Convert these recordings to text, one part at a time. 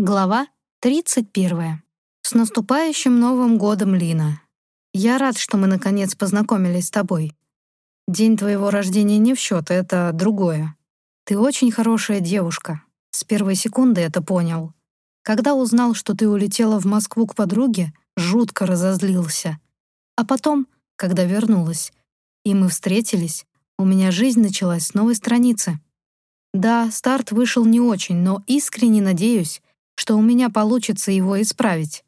Глава 31. С наступающим Новым годом, Лина. Я рад, что мы наконец познакомились с тобой. День твоего рождения не в счет, это другое. Ты очень хорошая девушка. С первой секунды это понял. Когда узнал, что ты улетела в Москву к подруге, жутко разозлился. А потом, когда вернулась, и мы встретились, у меня жизнь началась с новой страницы. Да, старт вышел не очень, но искренне надеюсь, что у меня получится его исправить.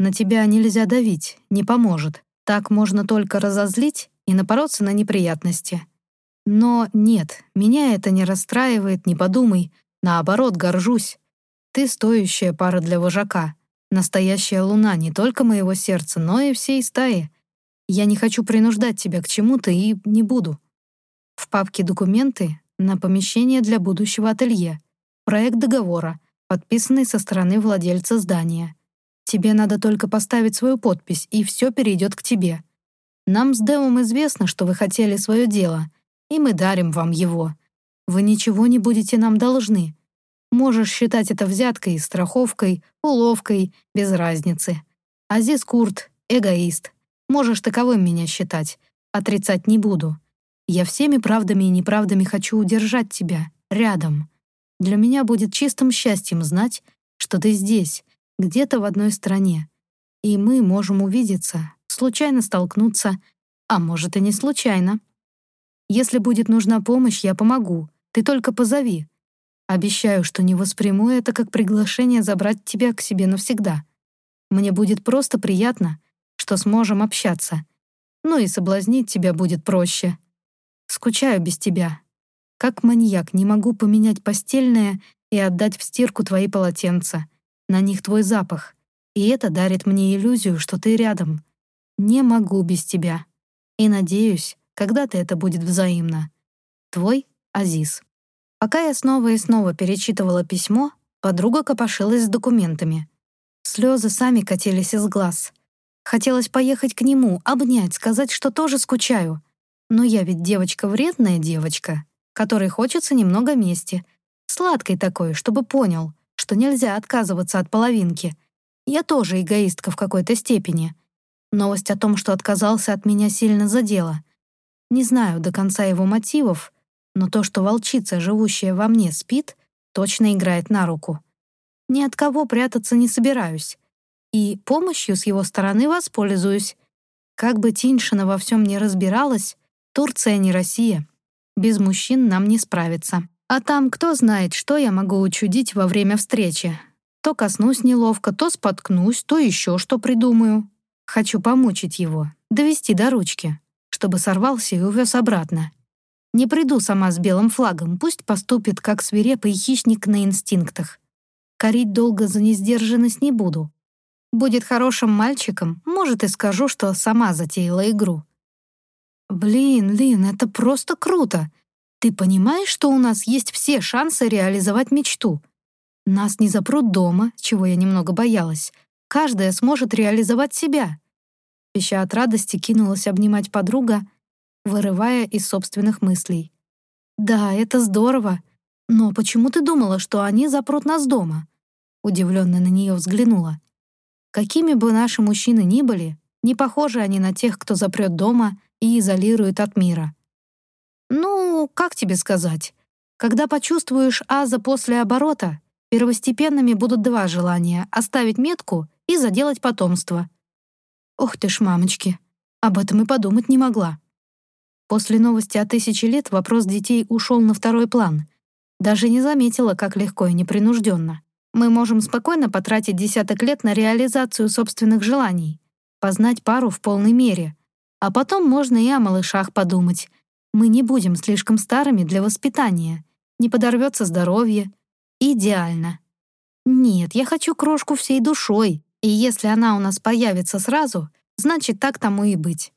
На тебя нельзя давить, не поможет. Так можно только разозлить и напороться на неприятности. Но нет, меня это не расстраивает, не подумай. Наоборот, горжусь. Ты стоящая пара для вожака. Настоящая луна не только моего сердца, но и всей стаи. Я не хочу принуждать тебя к чему-то и не буду. В папке «Документы» на помещение для будущего ателье. Проект договора — подписанный со стороны владельца здания. Тебе надо только поставить свою подпись, и все перейдет к тебе. Нам с Дэвом известно, что вы хотели свое дело, и мы дарим вам его. Вы ничего не будете нам должны. Можешь считать это взяткой, страховкой, уловкой, без разницы. Азиз Курт — эгоист. Можешь таковым меня считать. Отрицать не буду. Я всеми правдами и неправдами хочу удержать тебя, рядом. Для меня будет чистым счастьем знать, что ты здесь, где-то в одной стране, и мы можем увидеться, случайно столкнуться, а может и не случайно. Если будет нужна помощь, я помогу, ты только позови. Обещаю, что не восприму это как приглашение забрать тебя к себе навсегда. Мне будет просто приятно, что сможем общаться. Ну и соблазнить тебя будет проще. Скучаю без тебя, как маньяк не могу поменять постельное и отдать в стирку твои полотенца. На них твой запах. И это дарит мне иллюзию, что ты рядом. Не могу без тебя. И надеюсь, когда-то это будет взаимно. Твой Азиз. Пока я снова и снова перечитывала письмо, подруга копошилась с документами. Слезы сами катились из глаз. Хотелось поехать к нему, обнять, сказать, что тоже скучаю. Но я ведь девочка вредная девочка которой хочется немного мести. Сладкой такой, чтобы понял, что нельзя отказываться от половинки. Я тоже эгоистка в какой-то степени. Новость о том, что отказался от меня, сильно задела. Не знаю до конца его мотивов, но то, что волчица, живущая во мне, спит, точно играет на руку. Ни от кого прятаться не собираюсь. И помощью с его стороны воспользуюсь. Как бы Тиньшина во всем не разбиралась, Турция не Россия. Без мужчин нам не справиться. А там кто знает, что я могу учудить во время встречи. То коснусь неловко, то споткнусь, то еще что придумаю. Хочу помучить его, довести до ручки, чтобы сорвался и увез обратно. Не приду сама с белым флагом, пусть поступит как свирепый хищник на инстинктах. Корить долго за несдержанность не буду. Будет хорошим мальчиком, может, и скажу, что сама затеяла игру. «Блин, Лин, это просто круто! Ты понимаешь, что у нас есть все шансы реализовать мечту? Нас не запрут дома, чего я немного боялась. Каждая сможет реализовать себя». Пища от радости кинулась обнимать подруга, вырывая из собственных мыслей. «Да, это здорово. Но почему ты думала, что они запрут нас дома?» Удивленно на нее взглянула. «Какими бы наши мужчины ни были, не похожи они на тех, кто запрет дома и изолирует от мира. Ну, как тебе сказать? Когда почувствуешь аза после оборота, первостепенными будут два желания — оставить метку и заделать потомство. Ох ты ж, мамочки, об этом и подумать не могла. После новости о тысяче лет вопрос детей ушел на второй план. Даже не заметила, как легко и непринужденно. Мы можем спокойно потратить десяток лет на реализацию собственных желаний, познать пару в полной мере, а потом можно и о малышах подумать. Мы не будем слишком старыми для воспитания. Не подорвется здоровье. Идеально. Нет, я хочу крошку всей душой, и если она у нас появится сразу, значит, так тому и быть.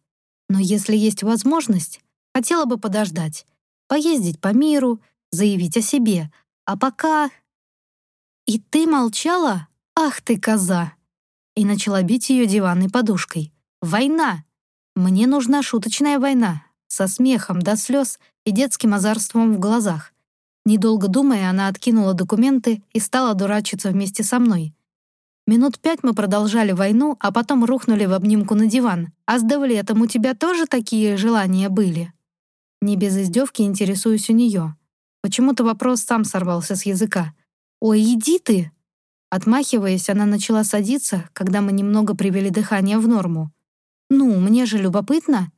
Но если есть возможность, хотела бы подождать, поездить по миру, заявить о себе. А пока... И ты молчала? Ах ты, коза! И начала бить ее диванной подушкой. Война! Мне нужна шуточная война, со смехом до слез и детским озорством в глазах. Недолго думая, она откинула документы и стала дурачиться вместе со мной. Минут пять мы продолжали войну, а потом рухнули в обнимку на диван. «А с Девлетом у тебя тоже такие желания были?» Не без издевки интересуюсь у нее. Почему-то вопрос сам сорвался с языка. «Ой, иди ты!» Отмахиваясь, она начала садиться, когда мы немного привели дыхание в норму. «Ну, мне же любопытно.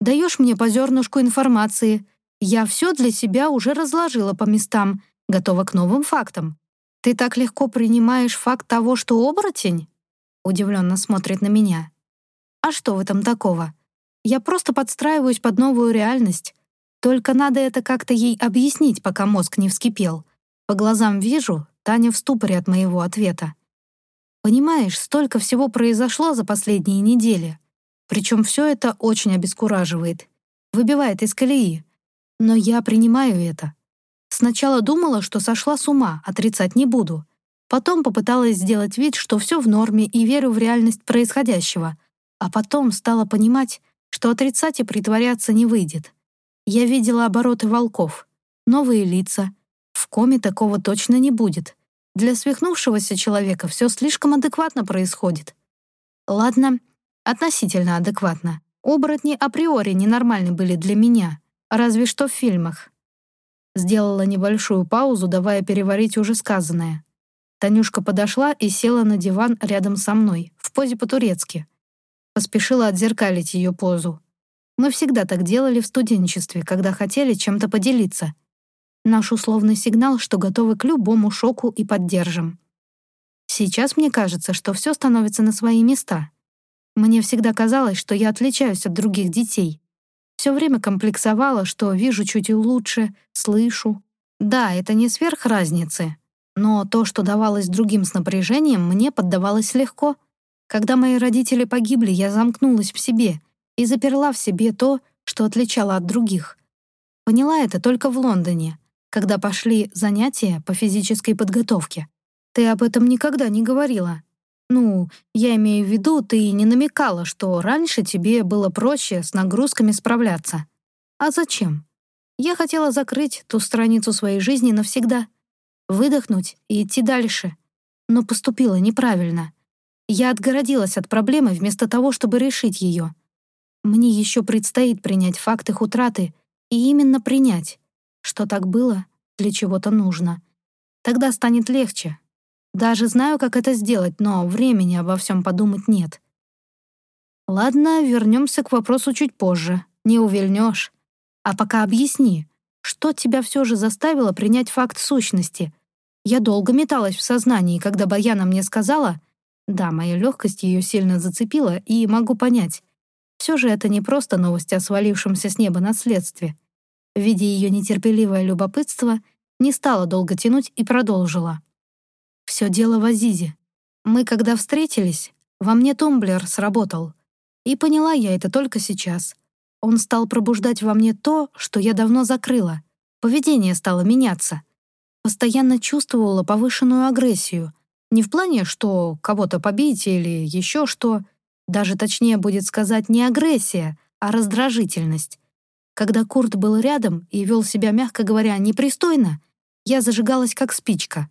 Даешь мне по зернышку информации. Я все для себя уже разложила по местам, готова к новым фактам. Ты так легко принимаешь факт того, что оборотень?» Удивленно смотрит на меня. «А что в этом такого? Я просто подстраиваюсь под новую реальность. Только надо это как-то ей объяснить, пока мозг не вскипел. По глазам вижу, Таня в ступоре от моего ответа. Понимаешь, столько всего произошло за последние недели. Причем все это очень обескураживает, выбивает из колеи. Но я принимаю это. Сначала думала, что сошла с ума, отрицать не буду. Потом попыталась сделать вид, что все в норме и верю в реальность происходящего. А потом стала понимать, что отрицать и притворяться не выйдет. Я видела обороты волков, новые лица. В коме такого точно не будет. Для свихнувшегося человека все слишком адекватно происходит. Ладно, относительно адекватно. Оборотни априори ненормальны были для меня, разве что в фильмах. Сделала небольшую паузу, давая переварить уже сказанное. Танюшка подошла и села на диван рядом со мной, в позе по-турецки. Поспешила отзеркалить ее позу. Мы всегда так делали в студенчестве, когда хотели чем-то поделиться — Наш условный сигнал, что готовы к любому шоку и поддержим. Сейчас мне кажется, что все становится на свои места. Мне всегда казалось, что я отличаюсь от других детей. Все время комплексовала, что вижу чуть лучше, слышу. Да, это не сверх разницы, но то, что давалось другим с напряжением, мне поддавалось легко. Когда мои родители погибли, я замкнулась в себе и заперла в себе то, что отличало от других. Поняла это только в Лондоне, когда пошли занятия по физической подготовке. Ты об этом никогда не говорила. Ну, я имею в виду, ты не намекала, что раньше тебе было проще с нагрузками справляться. А зачем? Я хотела закрыть ту страницу своей жизни навсегда, выдохнуть и идти дальше. Но поступила неправильно. Я отгородилась от проблемы вместо того, чтобы решить ее. Мне еще предстоит принять факт их утраты, и именно принять что так было для чего-то нужно. Тогда станет легче. Даже знаю, как это сделать, но времени обо всем подумать нет. Ладно, вернемся к вопросу чуть позже. Не увильнешь. А пока объясни, что тебя все же заставило принять факт сущности? Я долго металась в сознании, когда Баяна мне сказала... Да, моя легкость ее сильно зацепила, и могу понять. Все же это не просто новость о свалившемся с неба наследстве. Видя ее нетерпеливое любопытство, не стала долго тянуть и продолжила. «Все дело в Азизе. Мы, когда встретились, во мне тумблер сработал. И поняла я это только сейчас. Он стал пробуждать во мне то, что я давно закрыла. Поведение стало меняться. Постоянно чувствовала повышенную агрессию. Не в плане, что кого-то побить или еще что. Даже точнее будет сказать не агрессия, а раздражительность. Когда Курт был рядом и вел себя, мягко говоря, непристойно, я зажигалась как спичка,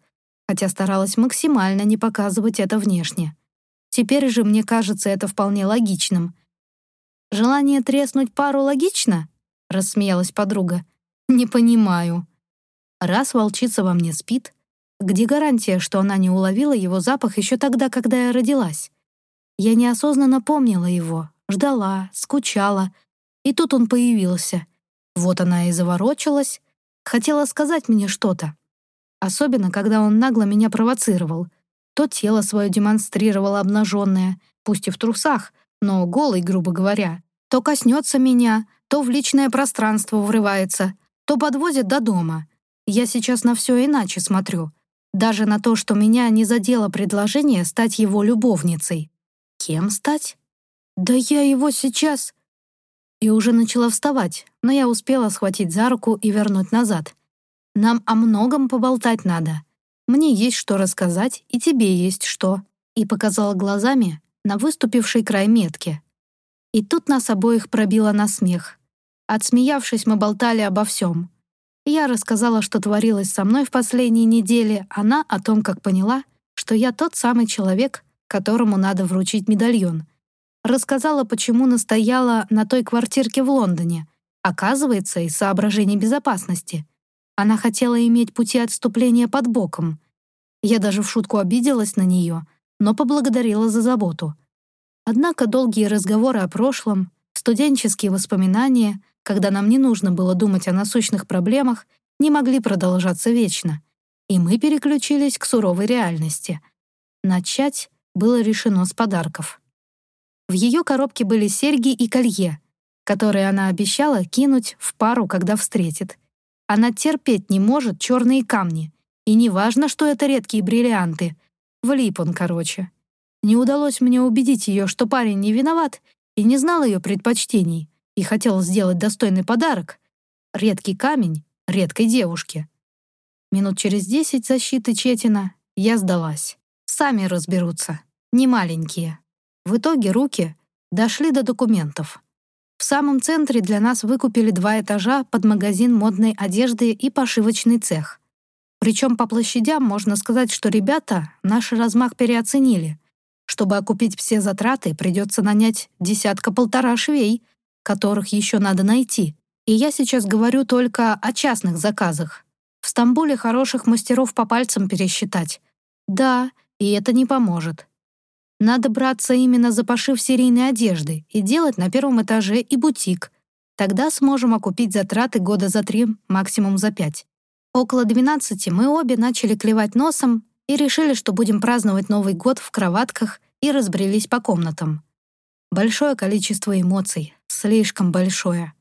хотя старалась максимально не показывать это внешне. Теперь же мне кажется это вполне логичным. «Желание треснуть пару логично?» — рассмеялась подруга. «Не понимаю. Раз волчица во мне спит, где гарантия, что она не уловила его запах еще тогда, когда я родилась? Я неосознанно помнила его, ждала, скучала — и тут он появился. Вот она и заворочилась. Хотела сказать мне что-то. Особенно, когда он нагло меня провоцировал. То тело свое демонстрировал обнаженное, пусть и в трусах, но голый, грубо говоря. То коснется меня, то в личное пространство врывается, то подвозит до дома. Я сейчас на все иначе смотрю. Даже на то, что меня не задело предложение стать его любовницей. Кем стать? Да я его сейчас и уже начала вставать, но я успела схватить за руку и вернуть назад. «Нам о многом поболтать надо. Мне есть что рассказать, и тебе есть что», и показала глазами на выступивший край метки. И тут нас обоих пробило на смех. Отсмеявшись, мы болтали обо всем. Я рассказала, что творилось со мной в последние недели, она о том, как поняла, что я тот самый человек, которому надо вручить медальон. Рассказала, почему настояла на той квартирке в Лондоне. Оказывается, из соображений безопасности. Она хотела иметь пути отступления под боком. Я даже в шутку обиделась на нее, но поблагодарила за заботу. Однако долгие разговоры о прошлом, студенческие воспоминания — когда нам не нужно было думать о насущных проблемах, не могли продолжаться вечно, и мы переключились к суровой реальности. Начать было решено с подарков. В ее коробке были серьги и колье, которые она обещала кинуть в пару, когда встретит. Она терпеть не может черные камни, и неважно, что это редкие бриллианты. Влип он, короче. Не удалось мне убедить ее, что парень не виноват и не знал ее предпочтений, и хотел сделать достойный подарок — редкий камень редкой девушке. Минут через десять защиты Четина я сдалась. Сами разберутся, не маленькие. В итоге руки дошли до документов. В самом центре для нас выкупили два этажа под магазин модной одежды и пошивочный цех. Причем по площадям можно сказать, что ребята наш размах переоценили. Чтобы окупить все затраты, придется нанять десятка-полтора швей — которых еще надо найти. И я сейчас говорю только о частных заказах. В Стамбуле хороших мастеров по пальцам пересчитать. Да, и это не поможет. Надо браться именно за пошив серийной одежды и делать на первом этаже и бутик. Тогда сможем окупить затраты года за три, максимум за пять. Около 12 мы обе начали клевать носом и решили, что будем праздновать Новый год в кроватках и разбрелись по комнатам. Большое количество эмоций, слишком большое.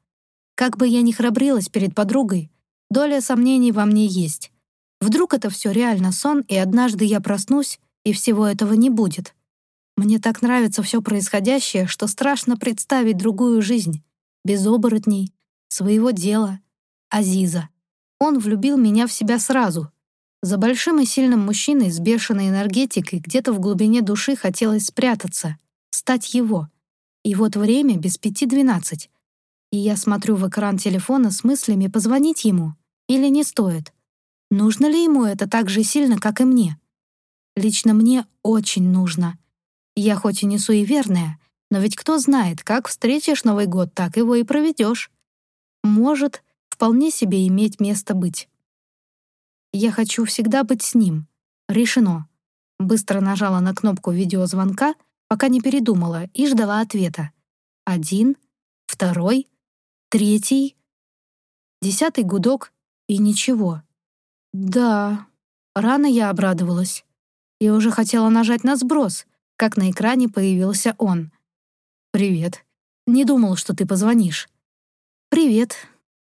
Как бы я ни храбрилась перед подругой, доля сомнений во мне есть. Вдруг это все реально сон, и однажды я проснусь, и всего этого не будет. Мне так нравится все происходящее, что страшно представить другую жизнь, без оборотней, своего дела, Азиза. Он влюбил меня в себя сразу. За большим и сильным мужчиной с бешеной энергетикой где-то в глубине души хотелось спрятаться, стать его — и вот время без пяти двенадцать. И я смотрю в экран телефона с мыслями, позвонить ему или не стоит. Нужно ли ему это так же сильно, как и мне? Лично мне очень нужно. Я хоть и не суеверная, но ведь кто знает, как встретишь Новый год, так его и проведешь. Может, вполне себе иметь место быть. Я хочу всегда быть с ним. Решено. Быстро нажала на кнопку видеозвонка пока не передумала и ждала ответа. Один, второй, третий, десятый гудок и ничего. Да, рано я обрадовалась. Я уже хотела нажать на сброс, как на экране появился он. «Привет. Не думал, что ты позвонишь». «Привет.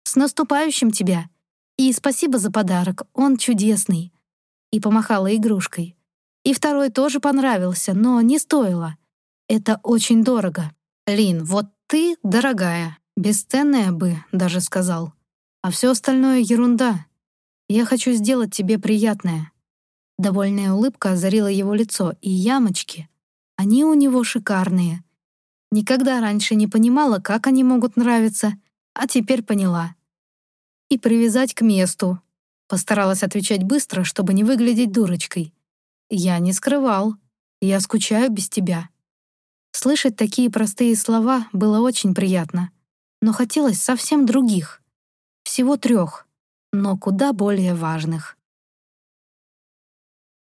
С наступающим тебя. И спасибо за подарок, он чудесный». И помахала игрушкой. И второй тоже понравился, но не стоило. Это очень дорого. Лин, вот ты дорогая, бесценная бы, даже сказал. А все остальное ерунда. Я хочу сделать тебе приятное. Довольная улыбка озарила его лицо, и ямочки. Они у него шикарные. Никогда раньше не понимала, как они могут нравиться, а теперь поняла. И привязать к месту. Постаралась отвечать быстро, чтобы не выглядеть дурочкой. Я не скрывал. Я скучаю без тебя. Слышать такие простые слова было очень приятно. Но хотелось совсем других. Всего трех, но куда более важных.